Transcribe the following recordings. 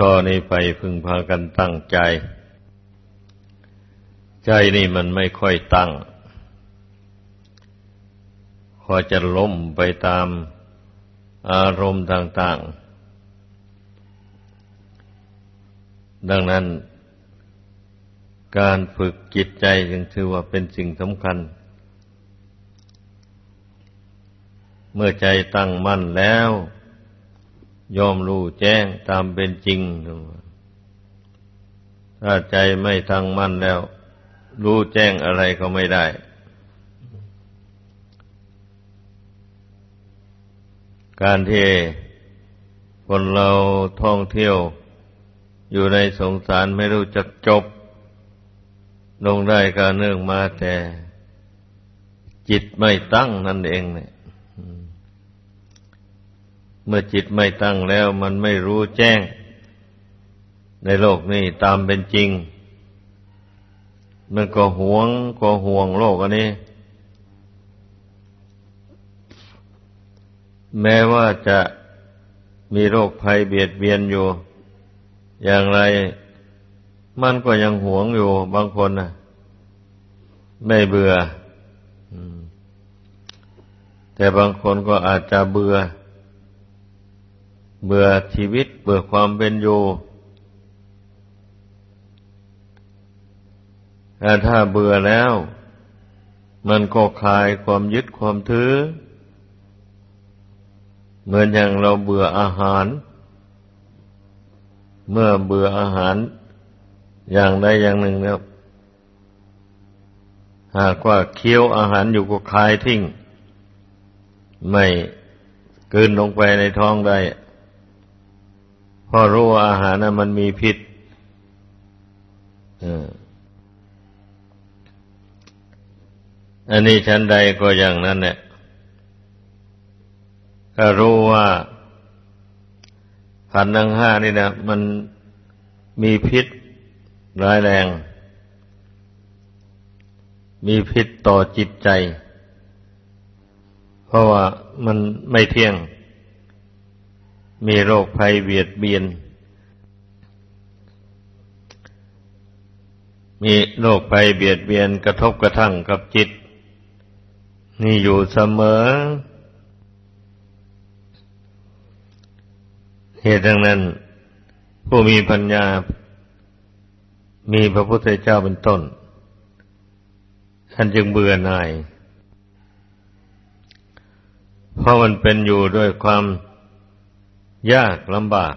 ต่อนนี้ไปพึงพากันตั้งใจ ใจนี่มันไม่ค่อยตั้ง พอจะล้มไปตามอารมณ์ต่าง ๆ ดังนั้น การฝึกจิตใจจึงถือว่าเป็นสิ่งสำคัญ เมื่อใจตั้งมั่นแล้ว ยอมรู้แจ้งตามเป็นจริง ถ้าใจไม่ตั้งมั่นแล้ว รู้แจ้งอะไรก็ไม่ได้ การที่คนเราท่องเที่ยวอยู่ในสงสารไม่รู้จักจบ ลงได้ก็เนื่องมาแต่ จิตไม่ตั้งนั่นเองเนี่ย เมื่อจิตไม่ตั้งแล้วมันไม่รู้แจ้ง ในโลกนี้ตามเป็นจริง มันก็หวงก็ห่วงโลกอันนี้ แม้ว่าจะมีโรคภัยเบียดเบียนอยู่ อย่างไร มันก็ยังหวงอยู่บางคนนะไม่เบื่อแต่บางคนก็อาจจะเบื่อ เบื่อชีวิตเบื่อความเป็นอยู่ถ้าเบื่อแล้ว มันก็คลายความยึดความถือ เหมือนอย่างเราเบื่ออาหาร เมื่อเบื่ออาหาร อย่างใดอย่างหนึ่งแล้วหากว่าเคี้ยวอาหารอยู่ก็คลายทิ้ง ไม่เกินลงไปในท้องได้ พอรู้ว่าอาหารนั้นมันมีพิษอันนี้ชั้นใดก็อย่างนั้นเนี่ยถ้ารู้ว่าขันธ์ทั้งห้านี่นะมันมีพิษร้ายแรง มีพิษต่อจิตใจ เพราะว่ามันไม่เที่ยง มีโรคภัยเบียดเบียน มีโรคภัยเบียดเบียนกระทบกระทั่งกับจิต นี่อยู่เสมอ เหตุดังนั้น ผู้มีปัญญา มีพระพุทธเจ้าเป็นต้น ท่านจึงเบื่อหน่าย เพราะมันเป็นอยู่ด้วยความ ยากลำบาก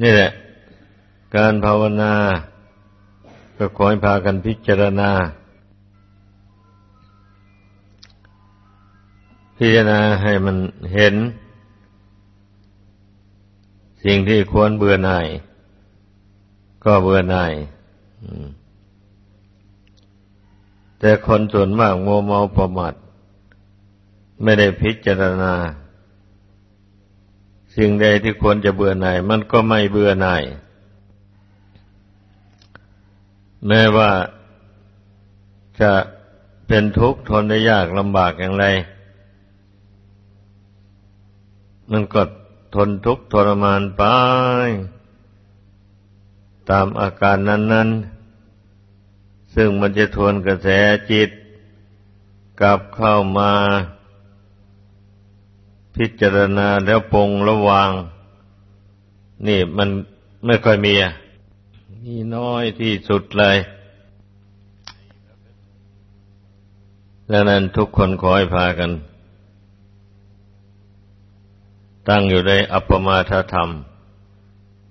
นี่แหละ การภาวนา ก็ขอให้พากันพิจารณา พิจารณาให้มันเห็น สิ่งที่ควรเบื่อหน่าย ก็เบื่อหน่ายแต่คนส่วนมากโมเมาประมาท ไม่ได้พิจารณา สิ่งใดที่ควรจะเบื่อหน่าย มันก็ไม่เบื่อหน่าย แม้ว่าจะเป็นทุกข์ทนได้ยากลำบากอย่างไร มันก็ทนทุกข์ทรมานไป ตามอาการนั้น ๆ ซึ่งมันจะทวนกระแสจิต กลับเข้ามา พิจารณาแล้วปงระวาง นี่มันไม่ค่อยมีมีน้อยที่สุดเลยดังนั้นทุกคนขอให้พากัน ตั้งอยู่ในอัปปมาทธรรม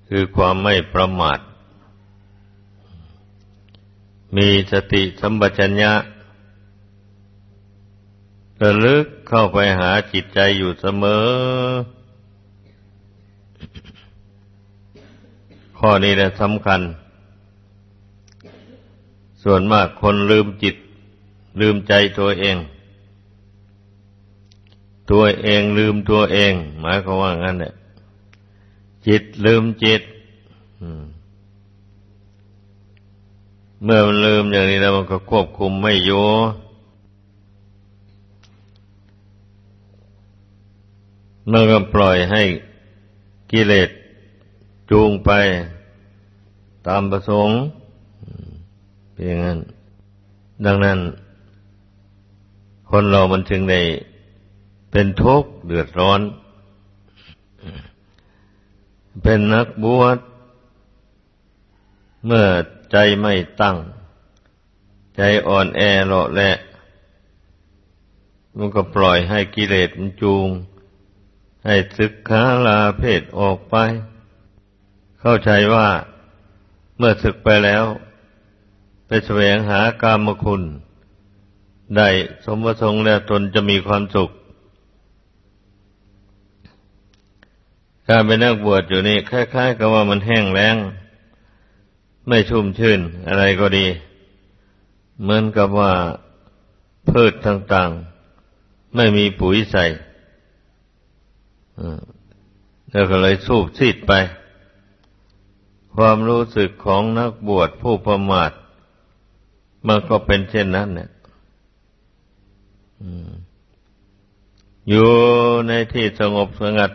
คือความไม่ประมาท มีสติสัมปชัญญะ ระลึกเข้าไปหาจิตใจอยู่เสมอ ข้อนี้แหละสำคัญ ส่วนมากคนลืมจิต ลืมใจตัวเอง ตัวเองลืมตัวเอง หมายความว่างั้นแหละจิตลืมจิตเมื่อมันลืมอย่างนี้แล้วมันก็ควบคุมไม่อยู่ แล้วก็ปล่อยให้กิเลสจูงไปตามประสงค์เป็นอย่างนั้น ดังนั้น คนเรามันจึงได้เป็นทุกข์เดือดร้อน เป็นนักบวชเมื่อใจไม่ตั้ง ใจอ่อนแอเลาะแหละมันก็ปล่อยให้กิเลสมันจูง ให้ศึกขาลาเพศออกไป เข้าใจว่าเมื่อศึกไปแล้ว ไปแสวงหากามคุณ ได้สมประสงค์แล้วตนจะมีความสุข การไปนักบวชอยู่นี่คล้ายๆ กับว่ามันแห้งแล้ง ไม่ชุ่มชื่นอะไรก็ดี เหมือนกับว่าพืชต่างๆ ไม่มีปุ๋ยใส่ แล้วก็เลยสูบซีดไป ความรู้สึกของนักบวชผู้ประมาทมันก็เป็นเช่นนั้นเนี่ยอยู่ในที่สงบสงัด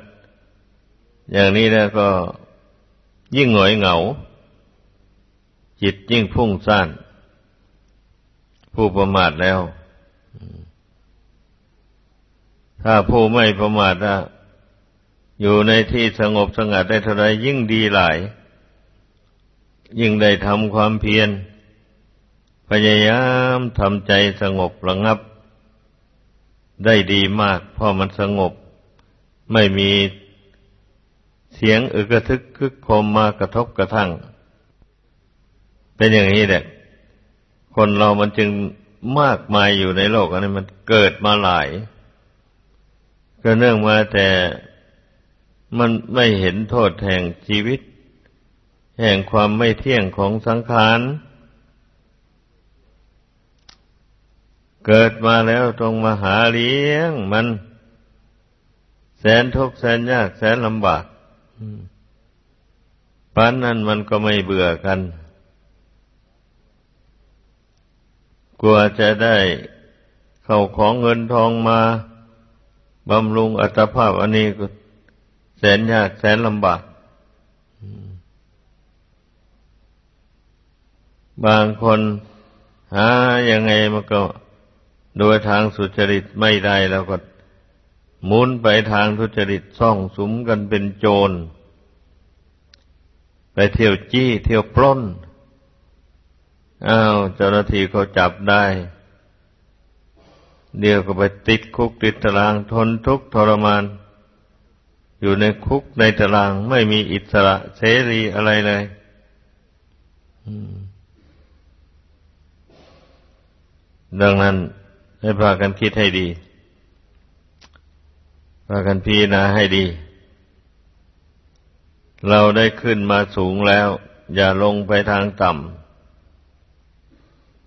อย่างนี้แล้วก็ยิ่งหงอยเหงา จิตยิ่งพุ่งซ่าน ผู้ประมาทแล้ว ถ้าผู้ไม่ประมาทะ อยู่ในที่สงบสงัดได้เท่าไรยิ่งดีหลาย ยิ่งได้ทำความเพียร พยายามทำใจสงบระงับ ได้ดีมากเพราะมันสงบ ไม่มีเสียงอึกระทึกคึกโคมมากระทบกระทั่ง เป็นอย่างนี้แหละ คนเรามันจึงมากมายอยู่ในโลกอันนี้มันเกิดมาหลาย ก็เนื่องมาแต่ มันไม่เห็นโทษแห่งชีวิต แห่งความไม่เที่ยงของสังขาร เกิดมาแล้วต้องมาหาเลี้ยง มัน แสนทุกข์แสนยากแสนลำบากปานนั้นมันก็ไม่เบื่อกัน กลัวจะได้เข้าของเงินทองมาบำรุงอัตภาพอันนี้ก็ แสนยากแสนลำบาก บางคนหายังไงมันก็ โดยทางสุจริตไม่ได้แล้วก็หมุนไปทางทุจริตซ่องสุมกันเป็นโจร ไปเที่ยวจี้เที่ยวปล้นอ้าวเจ้าหน้าที่เขาจับได้ เดี๋ยวก็ไปติดคุกติดตารางทนทุกข์ทรมาน อยู่ในคุกในตารางไม่มีอิสระเสรีอะไรเลยดังนั้นให้พากันคิดให้ดี พากันพิจารณาให้ดี เราได้ขึ้นมาสูงแล้ว อย่าลงไปทางต่ำ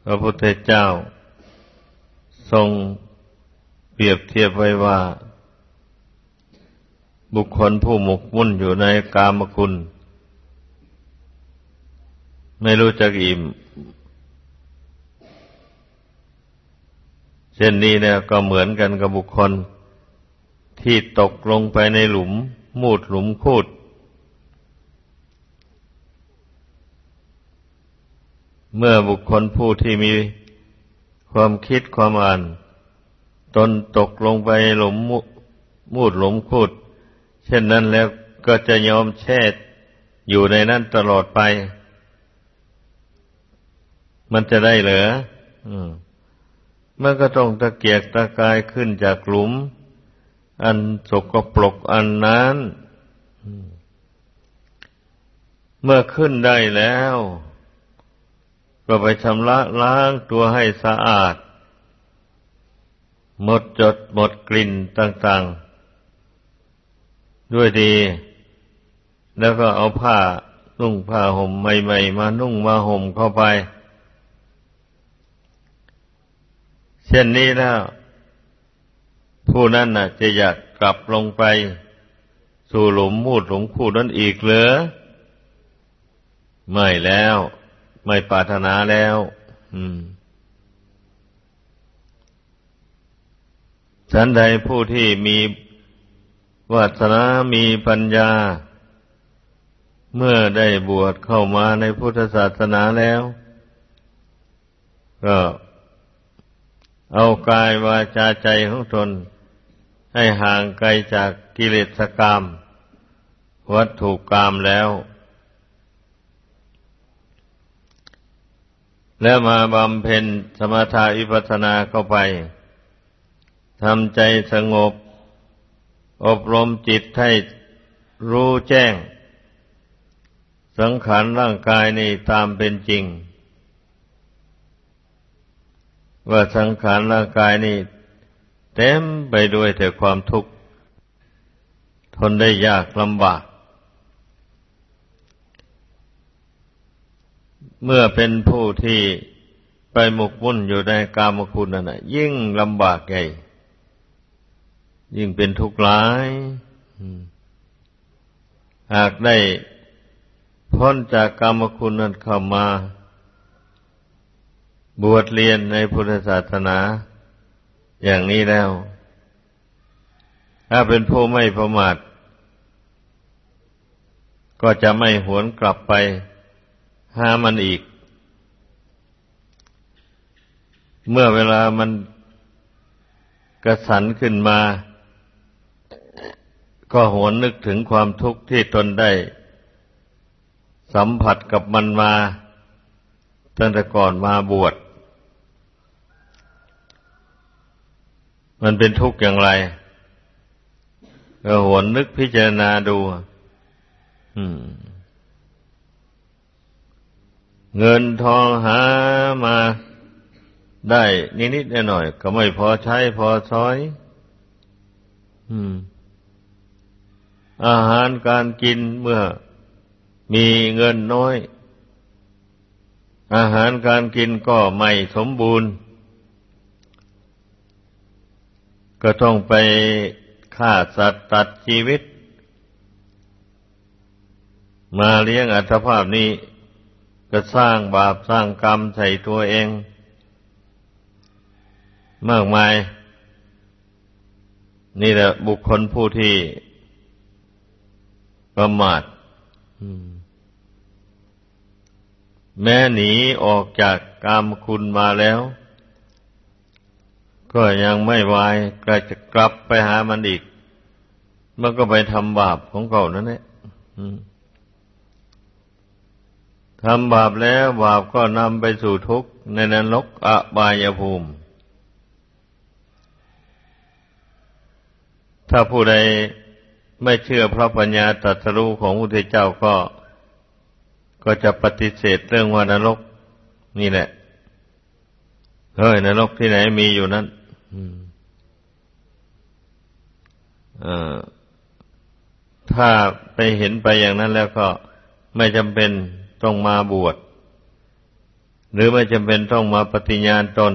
พระพุทธเจ้า ทรงเปรียบเทียบไว้ว่า บุคคลผู้หมกมุ่นอยู่ในกามคุณ ไม่รู้จักอิ่ม เช่นนี้เนี่ยก็เหมือนกันกับบุคคล ที่ตกลงไปในหลุม มูดหลุมคูด เมื่อบุคคลผู้ที่มีความคิดความอ่าน ตนตกลงไปหลุมมูดหลุมคูด เช่นนั้นแล้วก็จะยอมแช่อยู่ในนั้นตลอดไป มันจะได้เหรออืมมันก็ต้องตะเกียกตะกายขึ้นจากหลุม อันสกปรกอันนั้น เมื่อขึ้นได้แล้ว ก็ไปชำระล้างตัวให้สะอาด หมดจดหมดกลิ่นต่าง ๆ ด้วยดี แล้วก็เอาผ้านุ่งผ้าห่มใหม่ๆมานุ่งมาห่มเข้าไป เช่นนี้แล้ว ผู้นั้นน่ะ จะอยากกลับลงไป สู่หลุมมูดหลุมคู่นั้นอีกเหรือไม่แล้ว ไม่ปรารถนาแล้ว อืมฉันใดผู้ที่มี วาสนามีปัญญา เมื่อได้บวชเข้ามาในพุทธศาสนาแล้ว ก็เอากายวาจาใจของตน ให้ห่างไกลจากกิเลสกรรม วัตถุกรรมแล้ว แล้วมาบำเพ็ญสมถะวิปัสสนาเข้าไปทำใจสงบ อบรมจิตให้รู้แจ้ง สังขารร่างกายนี่ตามเป็นจริง ว่าสังขารร่างกายนี่เต็มไปด้วยแต่ความทุกข์ ทนได้ยากลำบาก เมื่อเป็นผู้ที่ไปหมกมุ่นอยู่ในกามคุณนั่นนะยิ่งลำบากใหญ่ ยิ่งเป็นทุกข์ร้ายหากได้พ้นจากกรรมคุณนั้นเข้ามา บวชเรียนในพุทธศาสนา อย่างนี้แล้ว ถ้าเป็นผู้ไม่ประมาทก็จะไม่หวนกลับไปหามันอีก เมื่อเวลามันกระสันขึ้นมา ก็หวนนึกถึงความทุกข์ที่ตนได้ สัมผัสกับมันมาตั้งแต่ก่อนมาบวช มันเป็นทุกข์อย่างไร ก็หวนนึกพิจารณาดูเงินทองหามาได้นิดๆหน่อยๆก็ไม่พอใช้พอช้อย อืม อาหารการกินเมื่อมีเงินน้อย อาหารการกินก็ไม่สมบูรณ์ ก็ต้องไปฆ่าสัตว์ตัดชีวิต มาเลี้ยงอัตภาพนี้ ก็สร้างบาปสร้างกรรมใส่ตัวเอง มากมาย นี่แหละบุคคลผู้ที่ ประมาทแม้หนีออกจากกามคุณมาแล้ว ก็ยังไม่วายก็จะกลับไปหามันอีก มันก็ไปทำบาปของเก่านั่นแหละทำบาปแล้วบาปก็นำไปสู่ทุกข์ในนรกอบายภูมิ ถ้าผู้ใด ไม่เชื่อพระปัญญาตรัสรู้ของพระพุทธเจ้าก็ ก็จะปฏิเสธเรื่องว่านรก นี่แหละ เฮ้ยนรกที่ไหนมีอยู่นั้นถ้าไปเห็นไปอย่างนั้นแล้วก็ไม่จำเป็นต้องมาบวช หรือไม่จำเป็นต้องมาปฏิญาณตน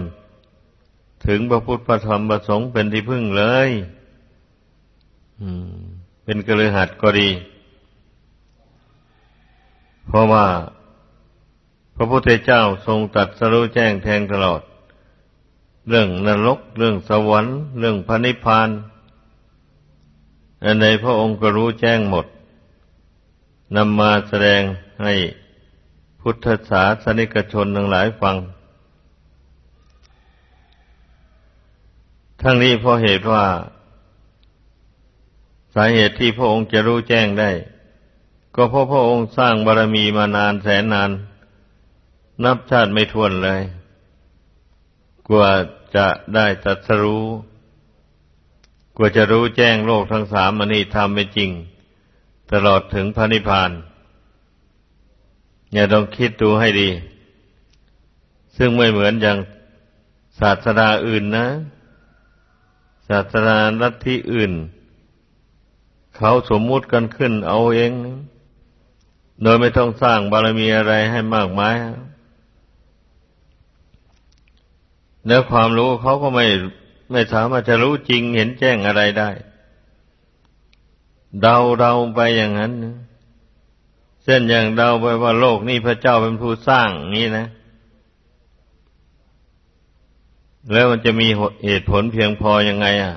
ถึงพระพุทธพระธรรมพระสงฆ์เป็นที่พึ่งเลย อืม เป็นกระหัดก็ดี เพราะว่า พระพุทธเจ้าทรงตัดสรู้แจ้งแทงตลอด เรื่องนรก เรื่องสวรรค์ เรื่องพระนิพพานอันใดพระองค์ก็รู้แจ้งหมดนำมาแสดงให้พุทธศาสนิกชนทั้งหลายฟัง ทั้งนี้เพราะเหตุว่า สาเหตุที่พระองค์จะรู้แจ้งได้ ก็เพราะพระองค์สร้างบารมีมานานแสนนาน นับชาติไม่ถ้วนเลย กว่าจะได้ตัดสรู้ กว่าจะรู้แจ้งโลกทั้งสามมันนี่ทำไม่จริง ตลอดถึงพระนิพพาน อย่าต้องคิดดูให้ดี ซึ่งไม่เหมือนอย่างศาสนาอื่นนะ ศาสนาลัทธิอื่น เขาสมมุติกันขึ้นเอาเอง โดยไม่ต้องสร้างบารมีอะไรให้มากมายแล้วความรู้เขาก็ไม่ไม่สามารถจะรู้จริงเห็นแจ้งอะไรได้ เดาเดาไปอย่างนั้นเส้นอย่างเดาไปว่าโลกนี้พระเจ้าเป็นผู้สร้างนี่นะ แล้วมันจะมีเหตุผลเพียงพออยังไง อะ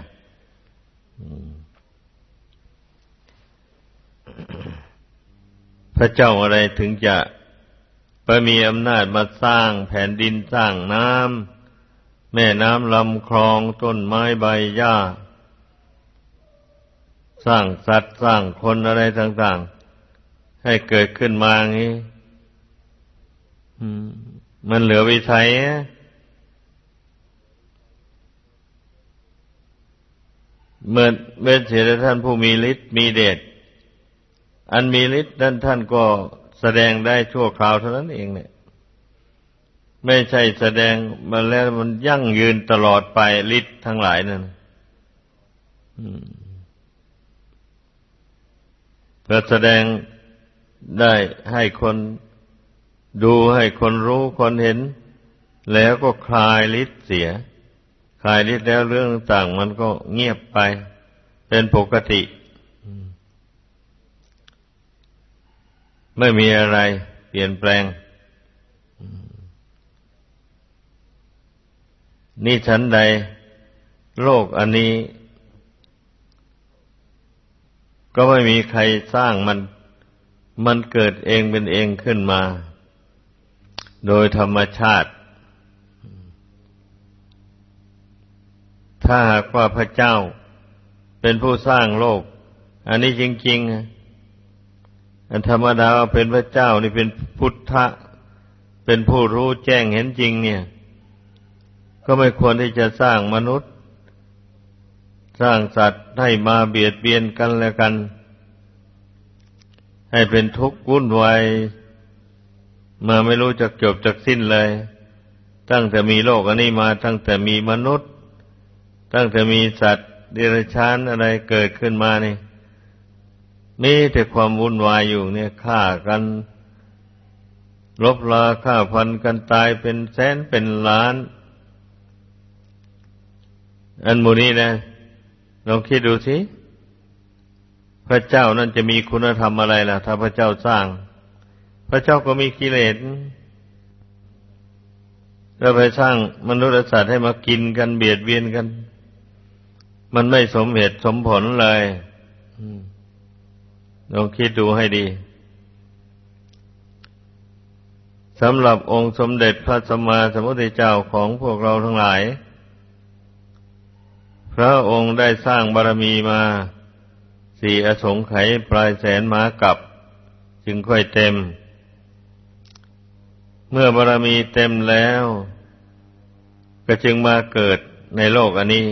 พระเจ้าอะไรถึงจะไปมีอำนาจมาสร้างแผ่นดินสร้างน้ำแม่น้ำลำคลองต้นไม้ใบหญ้า สร้างสัตว์สร้างคนอะไรต่าง ๆ ให้เกิดขึ้นมาอย่างนี้มันเหลือวิสัยเมื่อเมื่อเสียท่านผู้มีฤทธิ์มีเดช อันมีฤทธิ์นั้นท่านก็แสดงได้ชั่วคราวเท่านั้นเองเนี่ย ไม่ใช่แสดงมาแล้วมันยั่งยืนตลอดไปฤทธิ์ทั้งหลายนั่นเพื่อแสดงได้ให้คนดูให้คนรู้คนเห็น แล้วก็คลายฤทธิ์เสีย คลายฤทธิ์แล้วเรื่องต่างมันก็เงียบไป เป็นปกติ ไม่มีอะไรเปลี่ยนแปลง นี่ฉันใด โลกอันนี้ ก็ไม่มีใครสร้างมัน มันเกิดเองเป็นเองขึ้นมา โดยธรรมชาติ ถ้าหากว่าพระเจ้าเป็นผู้สร้างโลก อันนี้จริง ๆ ธรรมดาเป็นพระเจ้านี่เป็นพุทธะเป็นผู้รู้แจ้งเห็นจริง เนี่ย ก็ไม่ควรที่จะสร้างมนุษย์ สร้างสัตว์ให้มาเบียดเบียนกันแล้วกัน ให้เป็นทุกข์วุ่นวายมาไม่รู้จักจบจักสิ้นเลย ตั้งแต่มีโลกอันนี้มา ตั้งแต่มีมนุษย์ ตั้งแต่มีสัตว์เดรัจฉานอะไรเกิดขึ้นมานี่ มีแต่ความวุ่นวายอยู่เนี่ยฆ่ากันลบลาฆ่าพันกันตายเป็นแสนเป็นล้าน อันมูนี้นะลองคิดดูสิพระเจ้านั่นจะมีคุณธรรมอะไรล่ะ ถ้าพระเจ้าสร้าง พระเจ้าก็มีกิเลสแล้วไปสร้างมนุษย์สัตว์ให้มากินกันเบียดเบียนกัน มันไม่สมเหตุสมผลเลย ลองคิดดูให้ดีสำหรับองค์สมเด็จพระสัมมาสัมพุทธเจ้าของพวกเราทั้งหลาย พระองค์ได้สร้างบารมีมาสี่อสงไขยปลายแสนมากับ จึงค่อยเต็ม เมื่อบารมีเต็มแล้ว ก็จึงมาเกิดในโลกอันนี้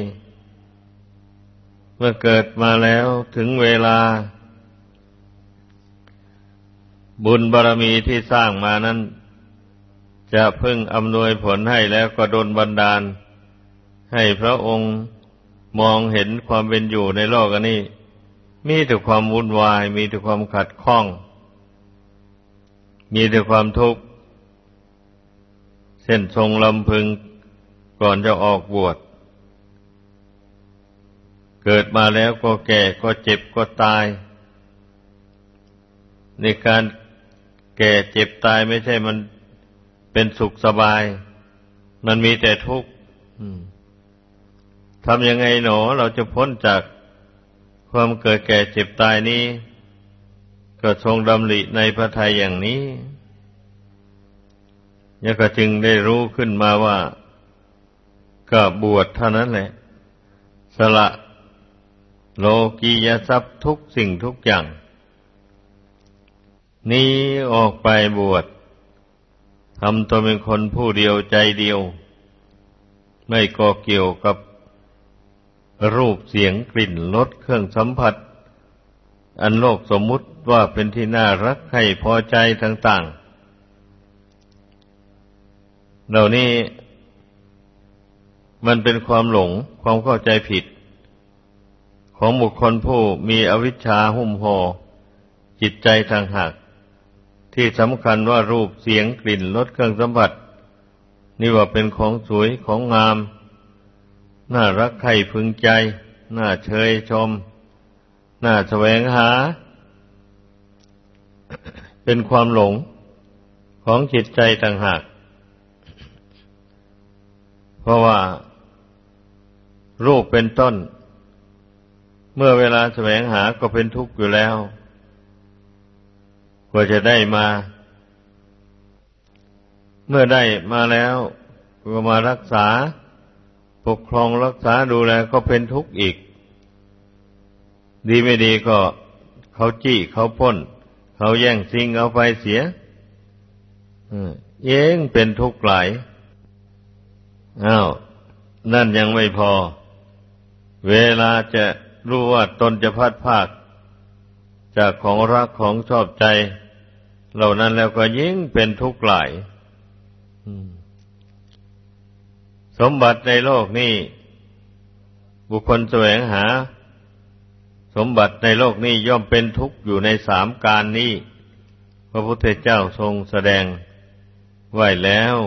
เมื่อเกิดมาแล้วถึงเวลา บุญบารรมีที่สร้างมานั้น จะพึ่งอำนวยผลให้แล้วก็ดลบันดาล ให้พระองค์มองเห็นความเป็นอยู่ในโลกอันนี้ มีแต่ความวุ่นวาย มีแต่ความขัดข้อง มีแต่ความทุกข์เส้นทรงลำพึงก่อนจะออกบวชเกิดมาแล้วก็แก่ก็เจ็บก็ตาย ในการ แก่เจ็บตายไม่ใช่มันเป็นสุขสบาย มันมีแต่ทุกข์ทำยังไงหนอเราจะพ้นจากความเกิดแก่เจ็บตายนี้ ก็ทรงดำริในพระทัยอย่างนี้ยังก็จึงได้รู้ขึ้นมาว่า ก็บวชเท่านั้นแหละ สละโลกียทรัพย์ทุกสิ่งทุกอย่าง นี้ออกไปบวชทำตัวเป็นคนผู้เดียวใจเดียว ไม่ก่อเกี่ยวกับรูปเสียงกลิ่นรสเครื่องสัมผัส อันโลกสมมุติว่าเป็นที่น่ารักให้พอใจต่างๆ เหล่านี้มันเป็นความหลงความเข้าใจผิด ของบุคคลผู้มีอวิชชาหุ้มห่อจิตใจทางหาก ที่สำคัญว่ารูปเสียงกลิ่นรสเครื่องสัมผัส นี่ว่าเป็นของสวยของงาม น่ารักใครพึงใจ น่าเชยชม น่าแสวงหา เป็นความหลงของจิตใจต่างหาก เพราะว่า รูปเป็นต้น เมื่อเวลาแสวงหาก็เป็นทุกข์อยู่แล้ว กว่าจะได้มา เมื่อได้มาแล้วก็มารักษา ปกครองรักษาดูแลก็เป็นทุกข์อีก ดีไม่ดีก็เขาจี้เขาพ้น เขาแย่งสิ่งเอาไปเสียเองเป็นทุกข์หลายอ้าวนั่นยังไม่พอ เวลาจะรู้ว่าตนจะพัดภาค จากของรักของชอบใจ เหล่านั้นแล้วก็ยิ่งเป็นทุกข์หลายสมบัติในโลกนี้บุคคลแสวงหา สมบัติในโลกนี้ย่อมเป็นทุกข์อยู่ในสามการนี้พระพุทธเจ้าทรงแสดงไว้แล้ว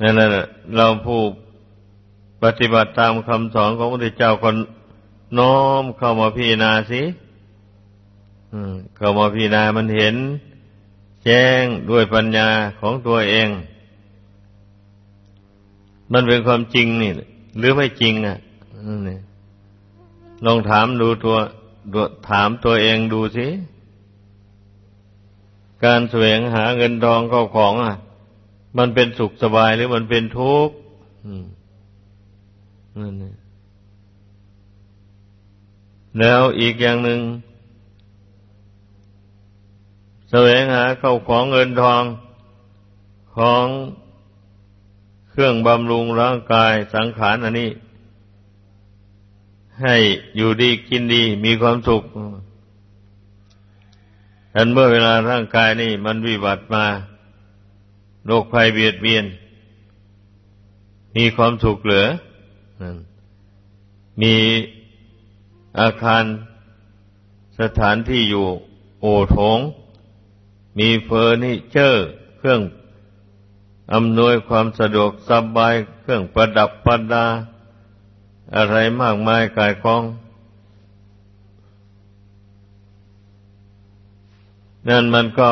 นั่นแหละเราผู้ปฏิบัติตามคำสอนของพระพุทธเจ้าคนน้อมเข้ามาพิจารณาสิ เข้ามาพิจารณามันเห็น แจ้งด้วยปัญญาของตัวเอง มันเป็นความจริงนี่ หรือไม่จริงอะนี่ลองถามดูตัวถามตัวเองดูสิการแสวงหาเงินทองเข้าของอะ มันเป็นสุขสบายหรือมันเป็นทุกข์นั่นแล้วอีกอย่างหนึ่ง แสวงหาเข้าของเงินทองของเครื่องบำรุงร่างกายสังขารอันนี้ ให้อยู่ดีกินดีมีความสุขอันเมื่อเวลาร่างกายนี่มันวิบัติมาโรคภัยเบียดเบียน มีความสุขเหลือ มีอาคารสถานที่อยู่โอทง มีเฟอร์นิเจอร์ เครื่องอำนวยความสะดวกสบาย เครื่องประดับประดา อะไรมากมายกายกอง นั่นมันก็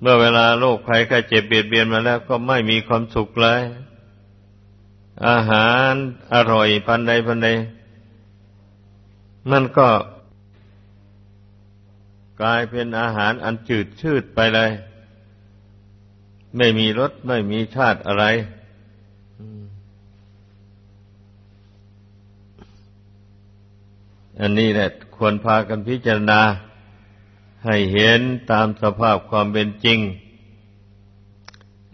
เมื่อเวลาโรคภัยไข้เจ็บเบียดเบียนมาแล้วก็ไม่มีความสุขเลย อาหารอร่อยพันใดพันใดมันก็ กลายเป็นอาหารอันจืดชืดไปเลย ไม่มีรสไม่มีชาติอะไรอันนี้แหละควรพากันพิจารณา ให้เห็นตามสภาพความเป็นจริง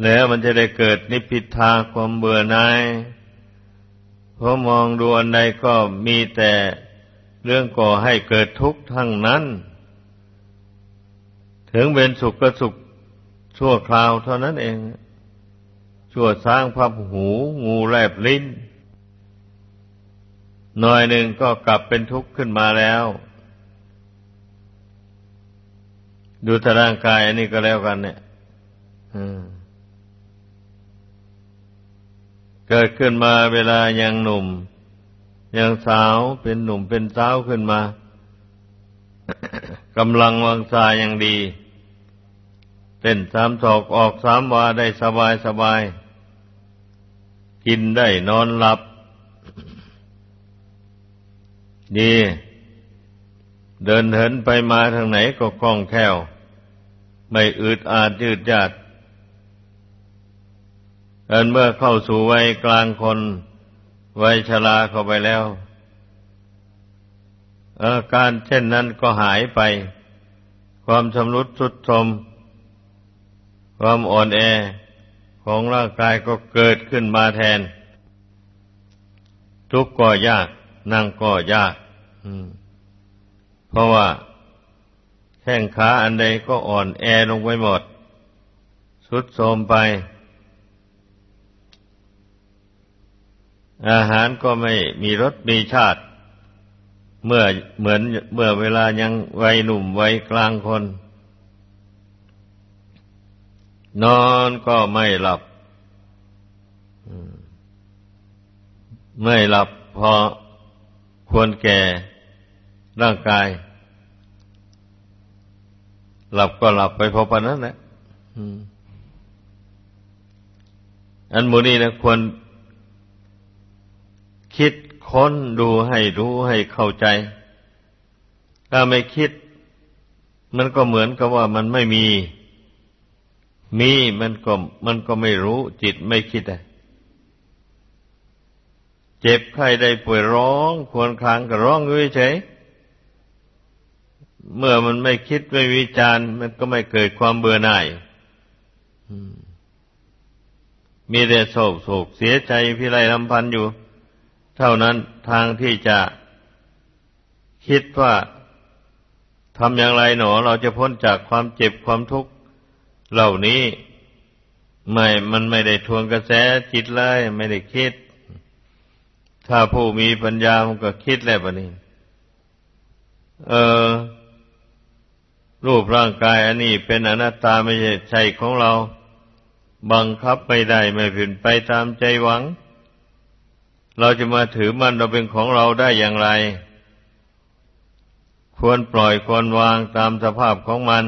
แล้วมันจะได้เกิดนิพพิทาความเบื่อหน่ายเพราะมองดูอันใดก็มีแต่เรื่องก่อให้เกิดทุกข์ทั้งนั้น ถึงเป็นสุขก็สุขชั่วคราวเท่านั้นเอง ชั่วสร้างพับหู งูแลบลิ้น หน่อยหนึ่งก็กลับเป็นทุกข์ขึ้นมาแล้ว ดูแต่ร่างกายอันนี้ก็แล้วกันเนี่ยเกิดขึ้นมาเวลายังหนุ่ม ยังสาวเป็นหนุ่มเป็นสาวขึ้นมา กำลังวังซายังดีเต้นสามศอกออกสามวาได้สบายสบาย กินได้นอนหลับ ดี เดินเหินไปมาทางไหนก็คล่องแคล่ว ไม่อึดอาดยืดยาดอันเมื่อเข้าสู่วัยกลางคน วัยชราเข้าไปแล้ว อาการเช่นนั้นก็หายไป ความชำรุดทรุดโทรมความอ่อนแอของร่างกายก็เกิดขึ้นมาแทน ทุกข์ก็ยาก นั่งก็ยากเพราะว่าแข้งขาอันใดก็อ่อนแอลงไปหมดสุดโทมไป อาหารก็ไม่มีรสมีชาติ เมื่อเหมือนเมื่อเวลายังวัยหนุ่มวัยกลางคน นอนก็ไม่หลับ ไม่หลับพอควรแก่ร่างกาย หลับก็หลับไปพอปานนั้นแหละอันมูนี้นะควรคิด ค้นดูให้รู้ให้เข้าใจ ถ้าไม่คิด มันก็เหมือนกับว่ามันไม่มี มีมันก็มันก็ไม่รู้จิตไม่คิดอะเจ็บไข้ได้ป่วยร้อง ควรคลางก็ร้องเฉยเมื่อมันไม่คิดไม่วิจารณ์ มันก็ไม่เกิดความเบื่อหน่ายมีแต่โศกโศกเสียใจพิไรลำพันอยู่ เท่านั้นทางที่จะคิดว่าทำอย่างไรหนอ เราจะพ้นจากความเจ็บความทุกข์เหล่านี้ไม่ มันไม่ได้ทวงกระแสจิตเลยไม่ได้คิด ถ้าผู้มีปัญญามันก็คิดแล้วปะนี่เออ รูปร่างกายอันนี้เป็นอนัตตาไม่ใช่ใช่ของเรา บังคับไม่ได้ไม่เป็นไปตามใจหวัง เราจะมาถือมันเราเป็นของเราได้อย่างไร ควรปล่อยควรวางตามสภาพของมัน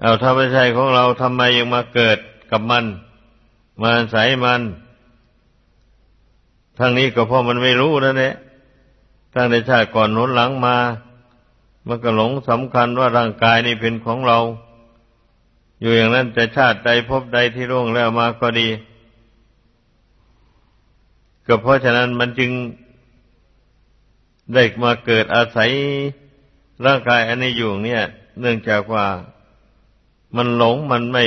เอาถ้าไม่ใช่ของเราทำไมยังมาเกิดกับมัน มาใส่มันทั้งนี้ก็เพราะมันไม่รู้นั่นแหละตั้งแต่ชาติก่อนนุนหลังมา มันก็หลงสำคัญว่าร่างกายนี่เป็นของเรา อยู่อย่างนั้นแต่ชาติใดพบใดที่ร่วงแล้วมาก็ดี ก็เพราะฉะนั้นมันจึงได้มาเกิดอาศัยร่างกายอันนี้อยู่เนี่ย เนื่องจากว่ามันหลงมันไม่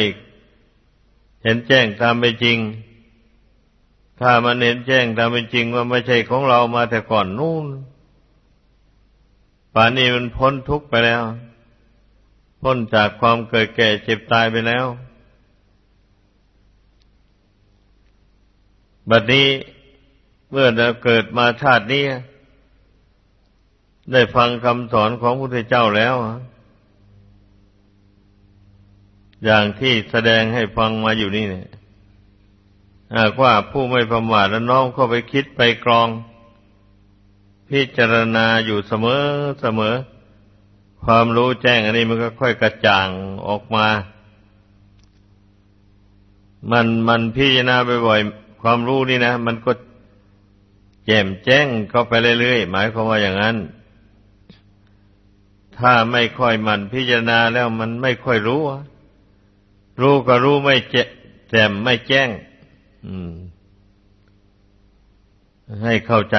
เห็นแจ้งตามเป็นจริง ถ้ามันเห็นแจ้งตามเป็นจริงว่าไม่ใช่ของเรามาแต่ก่อนนู่น ป่านนี้มันพ้นทุกข์ไปแล้ว พ้นจากความเกิดแก่เจ็บตายไปแล้ว บัดนี้ เมื่อเกิดมาชาตินี้ ได้ฟังคำสอนของพระพุทธเจ้าแล้ว อย่างที่แสดงให้ฟังมาอยู่นี่เนี่ยหากว่าผู้ไม่ประมาทและน้อมเข้าไปคิดไปกรอง พิจารณาอยู่เสมอเสมอ ความรู้แจ้งอันนี้มันก็ค่อยกระจ่างออกมา มันมันพิจารณาบ่อยๆความรู้นี่นะ มันก็ แจ่มแจ้งเข้าไปเรื่อยๆ หมายความว่าอย่างนั้น ถ้าไม่ค่อยมันพิจารณาแล้วมันไม่ค่อยรู้ รู้ก็รู้ไม่แจ่มไม่แจ้งให้เข้าใจ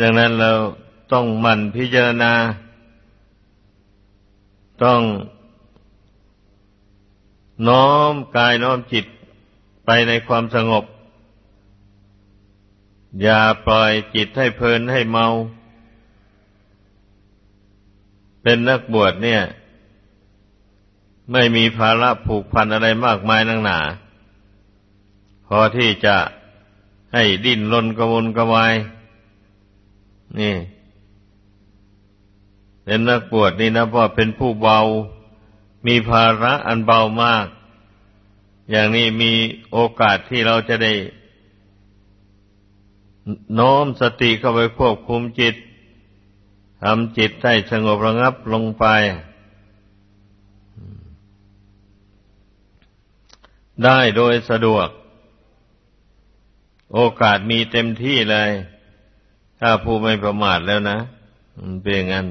ดังนั้นเราต้องมันพิจารณา ต้องน้อมกายน้อมจิตไปในความสงบ อย่าปล่อยจิตให้เพลินให้เมา เป็นนักบวชเนี่ย ไม่มีภาระผูกพันอะไรมากมายนักหนา พอที่จะให้ดิ้นรนกระวนกระวาย นี่ เป็นนักบวชนี่นะเพราะเป็นผู้เบา มีภาระอันเบามาก อย่างนี้มีโอกาสที่เราจะได้ โน้มสติเข้าไปควบคุมจิตทำจิตให้สงบระงับลงไป ได้โดยสะดวก โอกาสมีเต็มที่เลย ถ้าผู้ไม่ประมาทแล้วนะมันเป็นงั้น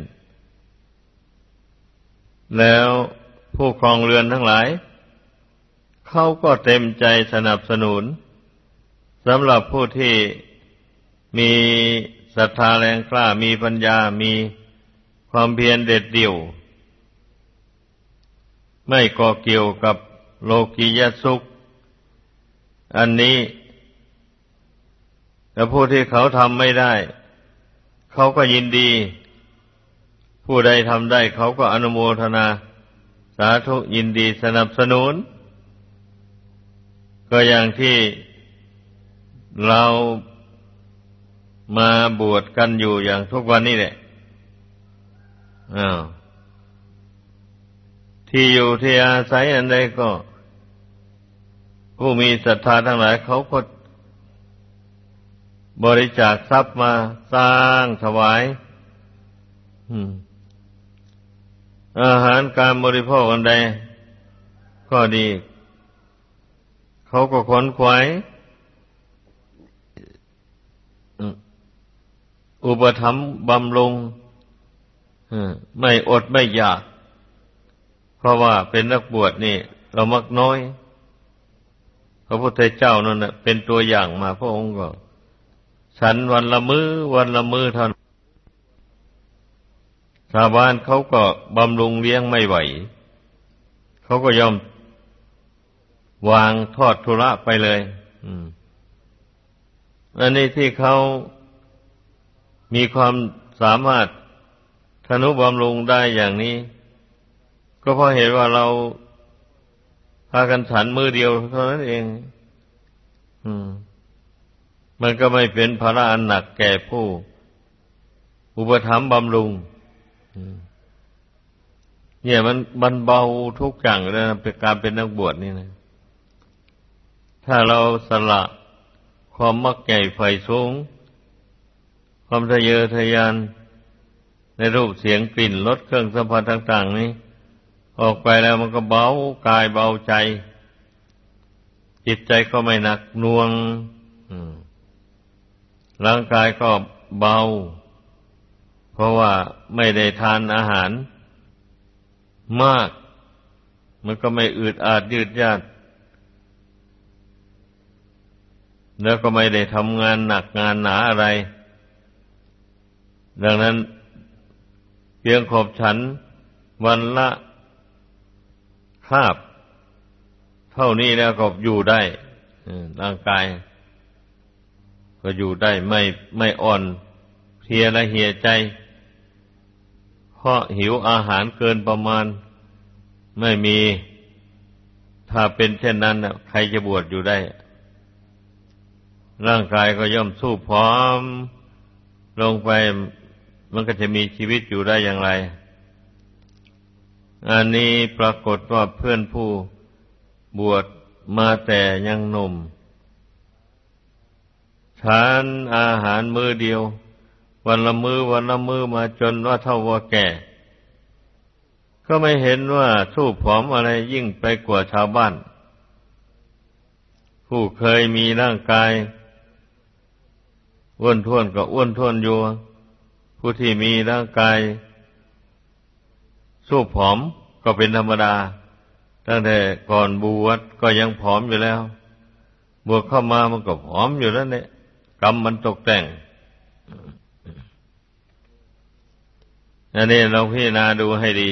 แล้วผู้ครองเรือนทั้งหลาย เขาก็เต็มใจสนับสนุนสำหรับผู้ที่ มีศรัทธาแรงกล้ามีปัญญามีความเพียรเด็ดเดี่ยว ไม่ก่อเกี่ยวกับโลกียสุข อันนี้แต่ผู้ที่เขาทำไม่ได้ เขาก็ยินดี ผู้ใดทำได้เขาก็อนุโมทนา สาธุยินดีสนับสนุน ก็อย่างที่เรา มาบวชกันอยู่อย่างทุกวันนี้แหละอ้าวที่อยู่ที่อาศัยอันใดก็ ผู้มีศรัทธาทั้งหลายเขาก็บริจาคทรัพย์มาสร้างถวายอาหารการบริโภคอันใดก็ดี เขาก็ขนขวาย อุปถัมภ์บำรุงไม่อดไม่อยาก เพราะว่าเป็นนักบวชนี่ เรามักน้อย พระพุทธเจ้านั่นเป็นตัวอย่างมา พระองค์ก็ ฉันวันละมือ้อวันละมือ้อเท่านั้นชาวบ้านเขาก็บำรุงเลี้ยงไม่ไหว เขาก็ยอมวางทอดทุระไปเลย อันนี้ที่เขา มีความสามารถทนุบำรุงได้อย่างนี้ ก็เพราะเห็นว่าเราพากันฉันมือเดียวเท่านั้นเองมันก็ไม่เป็นภาระอันหนักแก่ผู้ อุปถัมภ์บำรุงเนี่ยมันมันเบาทุกอย่างเลยนะเป็นการเป็นนักบวชนี่นะ ถ้าเราสละความมักใหญ่ไฟสูง ความทะเยอทะยานในรูปเสียงกลิ่นรสเครื่องสัมผัสต่าง ๆ นี้ ออกไปแล้วมันก็เบากายเบาใจ จิตใจก็ไม่หนักน่วงร่างกายก็เบา เพราะว่าไม่ได้ทานอาหาร มาก มันก็ไม่อืดอาดยืดยาดแล้วก็ไม่ได้ทำงานหนักงานหนาอะไร ดังนั้นเพียงขบฉันวันละคราบ เท่านี้แล้วก็อยู่ได้ร่างกาย ก็อยู่ได้ไม่ไม่อ่อนเพียและเหียใจ เพราะหิวอาหารเกินประมาณ ไม่มี ถ้าเป็นเช่นนั้นใครจะบวชอยู่ได้ ร่างกายก็ย่อมสู้พร้อมลงไป มันก็จะมีชีวิตอยู่ได้อย่างไร อันนี้ปรากฏว่าเพื่อนผู้บวชมาแต่ยังหนุ่มทานอาหารมือเดียว วันละมือวันละมือมาจนว่าเท่าว่าแก่ ก็ไม่เห็นว่าสู้ผอมอะไรยิ่งไปกว่าชาวบ้าน ผู้เคยมีร่างกายอ้วนท้วนก็อ้วนท้วนอยู่ ผู้ที่มีร่างกายสู้ผอมก็เป็นธรรมดา ตั้งแต่ก่อนบวชก็ยังผอมอยู่แล้ว บวชเข้ามามันก็ผอมอยู่แล้วเนี่ยกรรมมันตกแต่งอันนี้เราพิจารณาดูให้ดี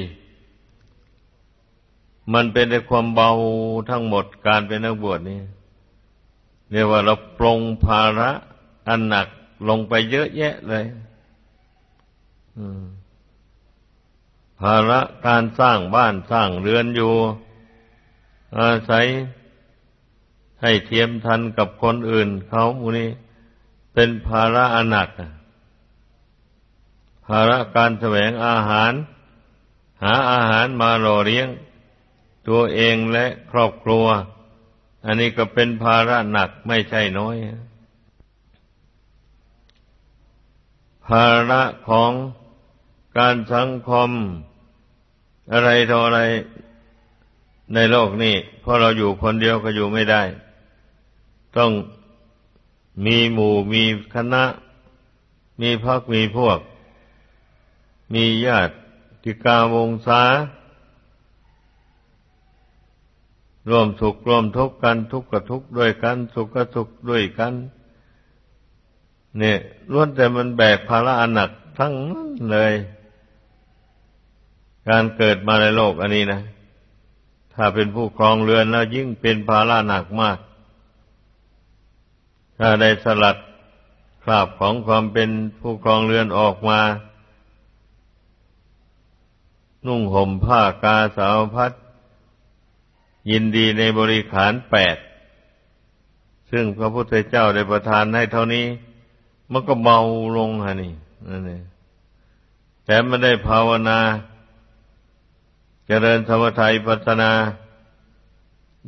มันเป็นในความเบาทั้งหมดการเป็นนักบวชนี่เรียกว่าเราปรงภาระอันหนักลงไปเยอะแยะเลย ภาระการสร้างบ้านสร้างเรือนอยู่ อาศัยให้เทียมทันกับคนอื่นเขามูนี้เป็นภาระอันหนักภาระการแสวงอาหาร หาอาหารมาหล่อเลี้ยง ตัวเองและครอบครัว อันนี้ก็เป็นภาระหนักไม่ใช่น้อย ภาระของการสังคม อะไรต่ออะไรในโลกนี้เพราะเราอยู่คนเดียวก็อยู่ไม่ได้ ต้องมีหมู่มีคณะ มีพักมีพวก มีญาติกิกาวงศาร่วมสุขร่วมทุกข์กันทุกข์กับทุกข์ด้วยกัน สุขกับสุขด้วยกัน เนี่ยล้วนแต่มันแบกภาระอันหนักทั้งเลย การเกิดมาในโลกอันนี้นะ ถ้าเป็นผู้ครองเรือนแล้วยิ่งเป็นภาระหนักมาก ถ้าได้สลัดคราบของความเป็นผู้ครองเรือนออกมา นุ่งห่มผ้ากาสาวพัดยินดีในบริขารแปด ซึ่งพระพุทธเจ้าได้ประทานให้เท่านี้ มันก็เบาลงฮะนี่นั่นเองแต่ไม่ได้ภาวนาเจริญธรรมทัยปัสนา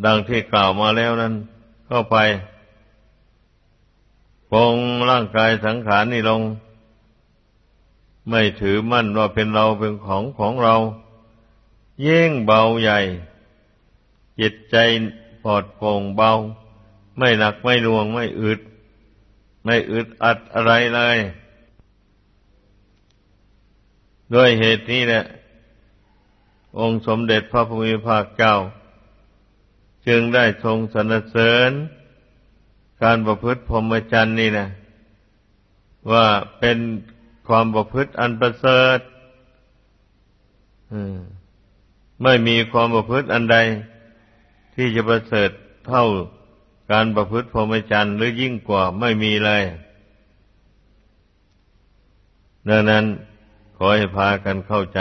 ดังที่กล่าวมาแล้วนั้นเข้าไปปองร่างกายสังขารนี่ลง ไม่ถือมั่นว่าเป็นเราเป็นของของเรา เย่งเบาใหญ่ จิตใจปลอดโปร่งเบา ไม่หนักไม่หน่วงไม่อึด ไม่อึดอัดอะไรเลย ด้วยเหตุนี้แหละ องค์สมเด็จพระพุทธภาคเจ้า จึงได้ทรงสรรเสริญ การประพฤติพรหมจรรย์นี่นะว่าเป็นความประพฤติอันประเสริฐไม่มีความประพฤติอันใด ที่จะประเสริฐเท่า การประพฤติพรหมจรรย์หรือยิ่งกว่าไม่มีเลย ดังนั้นขอให้พากันเข้าใจ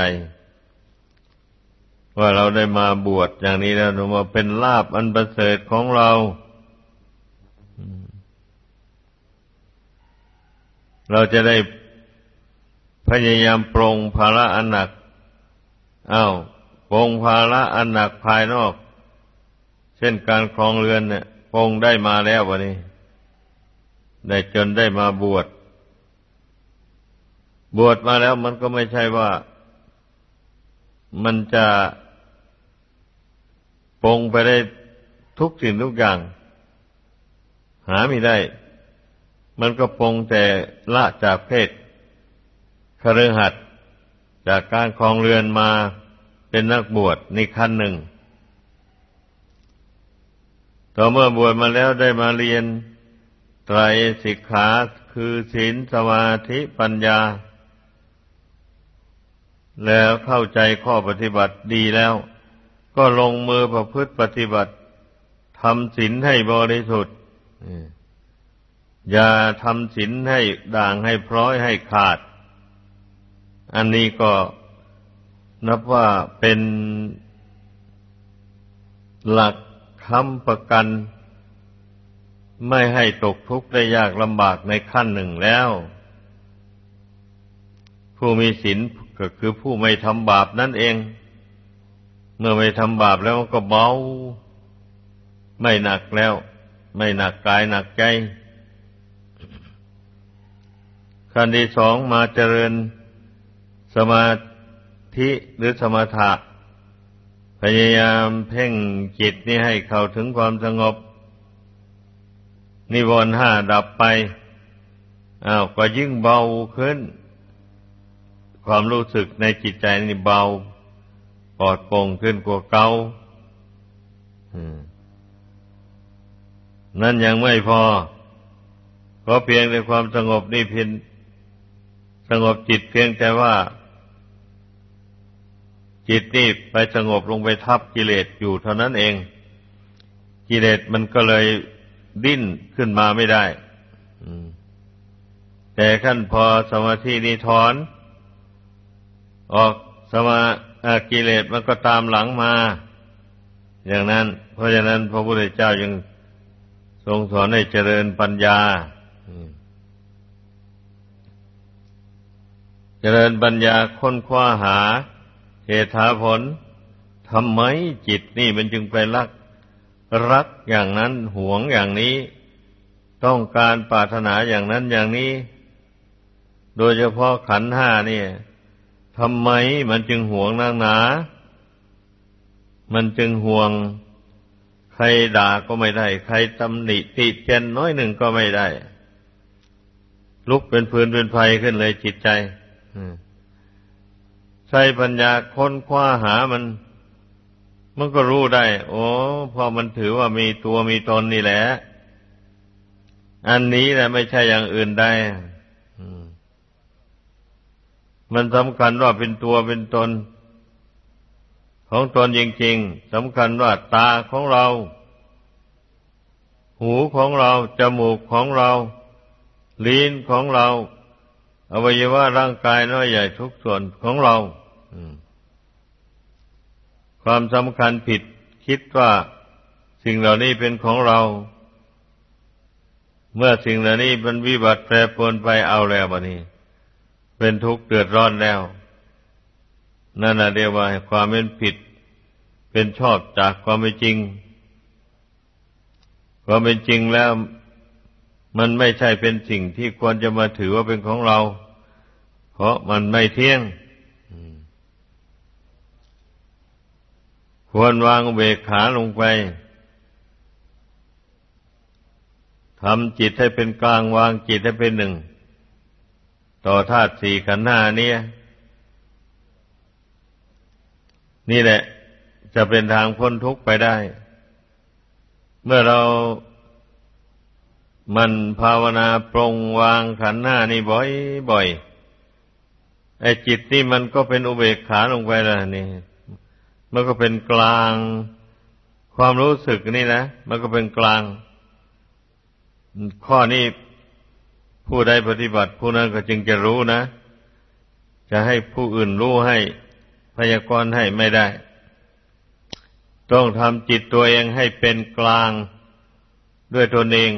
ว่าเราได้มาบวชอย่างนี้แล้วมาเป็นลาบอันประเสริฐของเราเราจะได้พยายามปรงภาระอันหนักอา้าวปรงภาระอันหนักภายนอก เช่นการครองเรือนเนี่ย ปรงได้มาแล้ววันนี้ ได้จนได้มาบวช บวชมาแล้วมันก็ไม่ใช่ว่า มันจะปงไปได้ทุกสิ่งทุกอย่าง หาไม่ได้ มันก็ปงแต่ละจากเพศคฤหัสถ์จากการคลองเรือนมาเป็นนักบวชในขั้นหนึ่ง ต่อเมื่อบวชมาแล้วได้มาเรียนไตรสิกขาคือศีลสมาธิปัญญา แล้วเข้าใจข้อปฏิบัติดีแล้ว ก็ลงมือประพฤติปฏิบัติทำศีลให้บริสุทธิ์อย่าทำศีลให้ด่างให้พร้อยให้ขาด อันนี้ก็นับว่าเป็นหลัก ค้ำประกัน ไม่ให้ตกทุกข์ได้ยากลำบากในขั้นหนึ่งแล้ว ผู้มีศีลก็คือผู้ไม่ทำบาปนั่นเอง เมื่อไม่ทำบาปแล้วก็เบา ไม่หนักแล้ว ไม่หนักกายหนักใจขั้นที่สองมาเจริญสมาธิหรือสมถะ พยายามเพ่งจิตนี้ให้เข้าถึงความสงบ นิวรณ์ห้าดับไปอ้าวก็ยิ่งเบาขึ้น ความรู้สึกในจิตใจนี่เบาปลอดโปร่งขึ้นกว่าเก่านั่นยังไม่พอ ก็เพียงแต่ความสงบนี่เพียงสงบจิตเพียงแต่ว่า จิตนี่ไปสงบลงไปทับกิเลสอยู่เท่านั้นเอง กิเลสมันก็เลยดิ้นขึ้นมาไม่ได้แต่ขั้นพอสมาธินี้ถอน ออกสมากิเลสมันก็ตามหลังมา อย่างนั้น เพราะฉะนั้นพระพุทธเจ้ายังทรงสอนให้เจริญปัญญาเจริญปัญญาค้นคว้าหา เหตุผลทำไมจิตนี่มันจึงไปรัก รักอย่างนั้นหวงอย่างนี้ ต้องการปรารถนาอย่างนั้นอย่างนี้ โดยเฉพาะขันห้านี่ทำไมมันจึงหวงนางหนา มันจึงห่วง ใครด่าก็ไม่ได้ ใครตำหนิติเตียนน้อยหนึ่งก็ไม่ได้ ลุกเป็นพื้นเป็นไฟขึ้นเลยจิตใจ อืม ใช้ปัญญาค้นคว้าหามัน มันก็รู้ได้ โอ้พอมันถือว่ามีตัวมีตนนี่แหละ อันนี้แหละไม่ใช่อย่างอื่นได้มันสำคัญว่าเป็นตัวเป็นตน ของตนจริงๆสำคัญว่าตาของเรา หูของเรา จมูกของเรา ลิ้นของเรา อวัยวะร่างกายน้อยใหญ่ทุกส่วนของเรา ความสำคัญผิดคิดว่าสิ่งเหล่านี้เป็นของเรา เมื่อสิ่งเหล่านี้มันวิบัติแปรปรวนไปเอาแล้วบันี้ เป็นทุกข์เดือดร้อนแล้ว นั่นน่ะเรียกว่าความเป็นผิด เป็นชอบจากความเป็นจริง ความเป็นจริงแล้วมันไม่ใช่เป็นสิ่งที่ควรจะมาถือว่าเป็นของเรา เพราะมันไม่เที่ยง ควรวางเบกขาลงไปทำจิตให้เป็นกลางวางจิตให้เป็นหนึ่ง ต่อธาตุสี่ขันธ์ห้านี้นี่แหละ จะเป็นทางพ้นทุกข์ไปได้ เมื่อเรามันภาวนาปรงวางขันธ์หน้านี่บ่อยบ่อยไอ้จิตนี่มันก็เป็นอุเบกขาลงไปแล้วนี่ มันก็เป็นกลาง ความรู้สึกนี่นะ มันก็เป็นกลาง ข้อนี้ผู้ใดปฏิบัติ ผู้นั้นก็จึงจะรู้นะ จะให้ผู้อื่นรู้ให้ พยากรณ์ให้ไม่ได้ ต้องทำจิตตัวเองให้เป็นกลางด้วยตนเอง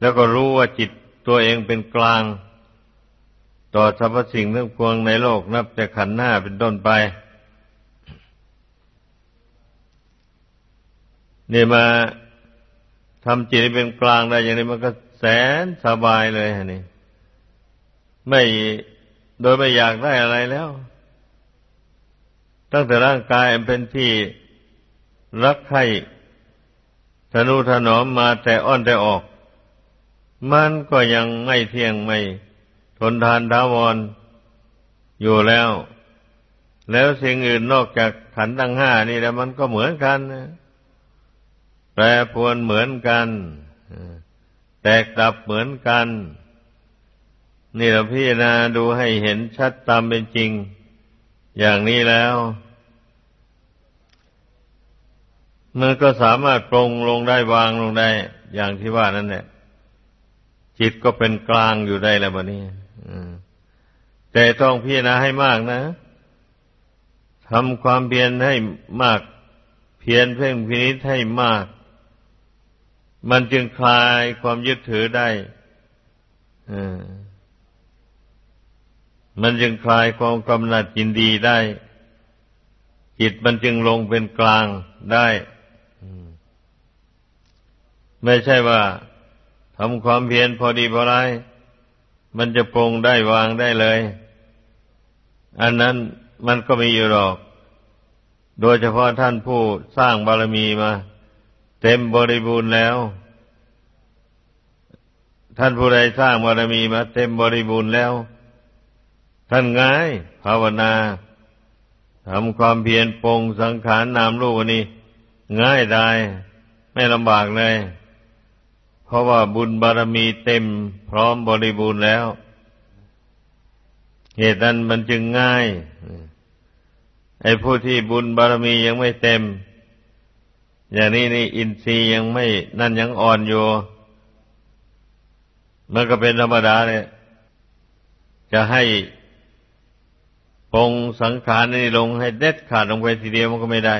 แล้วก็รู้ว่าจิตตัวเองเป็นกลาง ต่อสรรพสิ่งทั้งปวงในโลกนับแต่ขันหน้าเป็นต้นไป เนี่ยมาทำจิตให้เป็นกลางได้อย่างนี้มันก็แสนสบายเลยฮะนี่ไม่โดยไม่อยากได้อะไรแล้ว ตั้งแต่ร่างกายเป็นที่รักใคร่ทนุถนอมมาแต่อ้อนแต่ออก มันก็ยังไม่เที่ยงไม่ทนทานทาวรอยู่แล้ว แล้วสิ่งอื่นนอกจากขันธ์ทั้งห้านี่แล้วมันก็เหมือนกันนะ แปรปรวนเหมือนกันแตกดับเหมือนกัน นี่เราพิจารณาดูให้เห็นชัดตามเป็นจริง อย่างนี้แล้วมันก็สามารถปรงลงได้วางลงได้ อย่างที่ว่านั่นแหละจิตก็เป็นกลางอยู่ได้แล้วบัดนี้แต่ต้องพิจารณาให้มากนะทำความเพียรให้มาก เพียรเพ่งพินิษให้มาก มันจึงคลายความยึดถือได้มันจึงคลายความกำหนัดยินดีได้ จิตมันจึงลงเป็นกลางได้ไม่ใช่ว่าทำความเพียรพอดีพอไรมันจะปรงได้วางได้เลย อันนั้นมันก็มีอยู่หรอก โดยเฉพาะท่านผู้สร้างบารมีมา เต็มบริบูรณ์แล้ว ท่านผู้ใดสร้างบารมีมาเต็มบริบูรณ์แล้ว ท่านง่าย ภาวนาทำความเพียรปรงสังขารนามรูปนี้ ง่ายได้ ไม่ลำบากเลย เพราะว่าบุญบารมีเต็มพร้อมบริบูรณ์แล้ว เหตุนั้นมันจึงง่ายไอ้ผู้ที่บุญบารมียังไม่เต็ม อย่างนี้นี่อินทรีย์ยังไม่นั่นยังอ่อนอยู่มันก็เป็นธรรมดาเนี่ย จะให้ปงสังขารนี่ลงให้เด็ดขาดลงไปทีเดียวมันก็ไม่ได้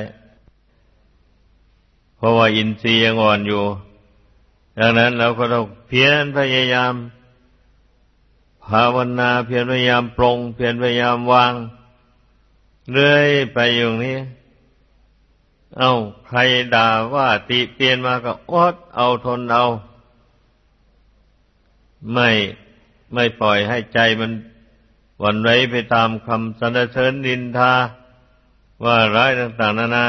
เพราะว่าอินทรีย์ยังอ่อนอยู่ ดังนั้นเราก็ต้องเพียรพยายาม ภาวนาเพียรพยายามปรงเพียรพยายามวางเรื่อยไปอย่างนี้ เอาใครด่าว่าติเตียนมาก็อดเอาทนเอา ไม่ไม่ปล่อยให้ใจมันวันไหวไปตามคำสรรเสริญดินทา ว่าร้ายต่างๆนานา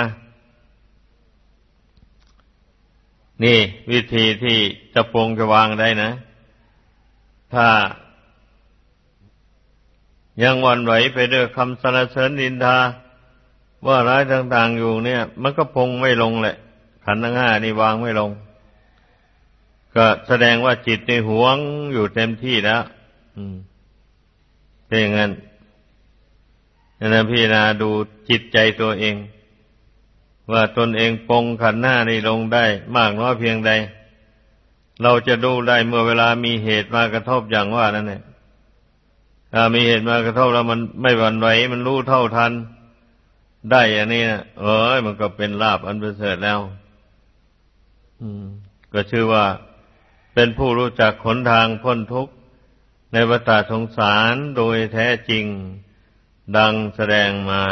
นี่วิธีที่จะปรงจะวางได้นะ ถ้า ยังวันไหวไปด้วยคำสรรเสริญนินทา ว่าร้ายต่างๆอยู่เนี่ย มันก็ปรงไม่ลงแหละ ขันธ์ทั้งห้านี่วางไม่ลง ก็แสดงว่าจิตในหวงอยู่เต็มที่แล้วอืมเป็นอย่างนั้นนะพี่นาดูจิตใจตัวเอง ว่าตนเองปงขันหน้านี่ลงได้ มากน้อยเพียงใด เราจะดูได้เมื่อเวลามีเหตุมากระทบอย่างว่านั่นเองถ้ามีเหตุมากระทบแล้วมันไม่หวั่นไหวมันรู้เท่าทัน ได้อย่างนี้นะเอ้ยมันก็เป็นลาบอันประเสริฐแล้ว อืม ก็ชื่อว่าเป็นผู้รู้จักขนทางพ้นทุกข์ในวัฏสงสารโดยแท้จริง ดังแสดงมา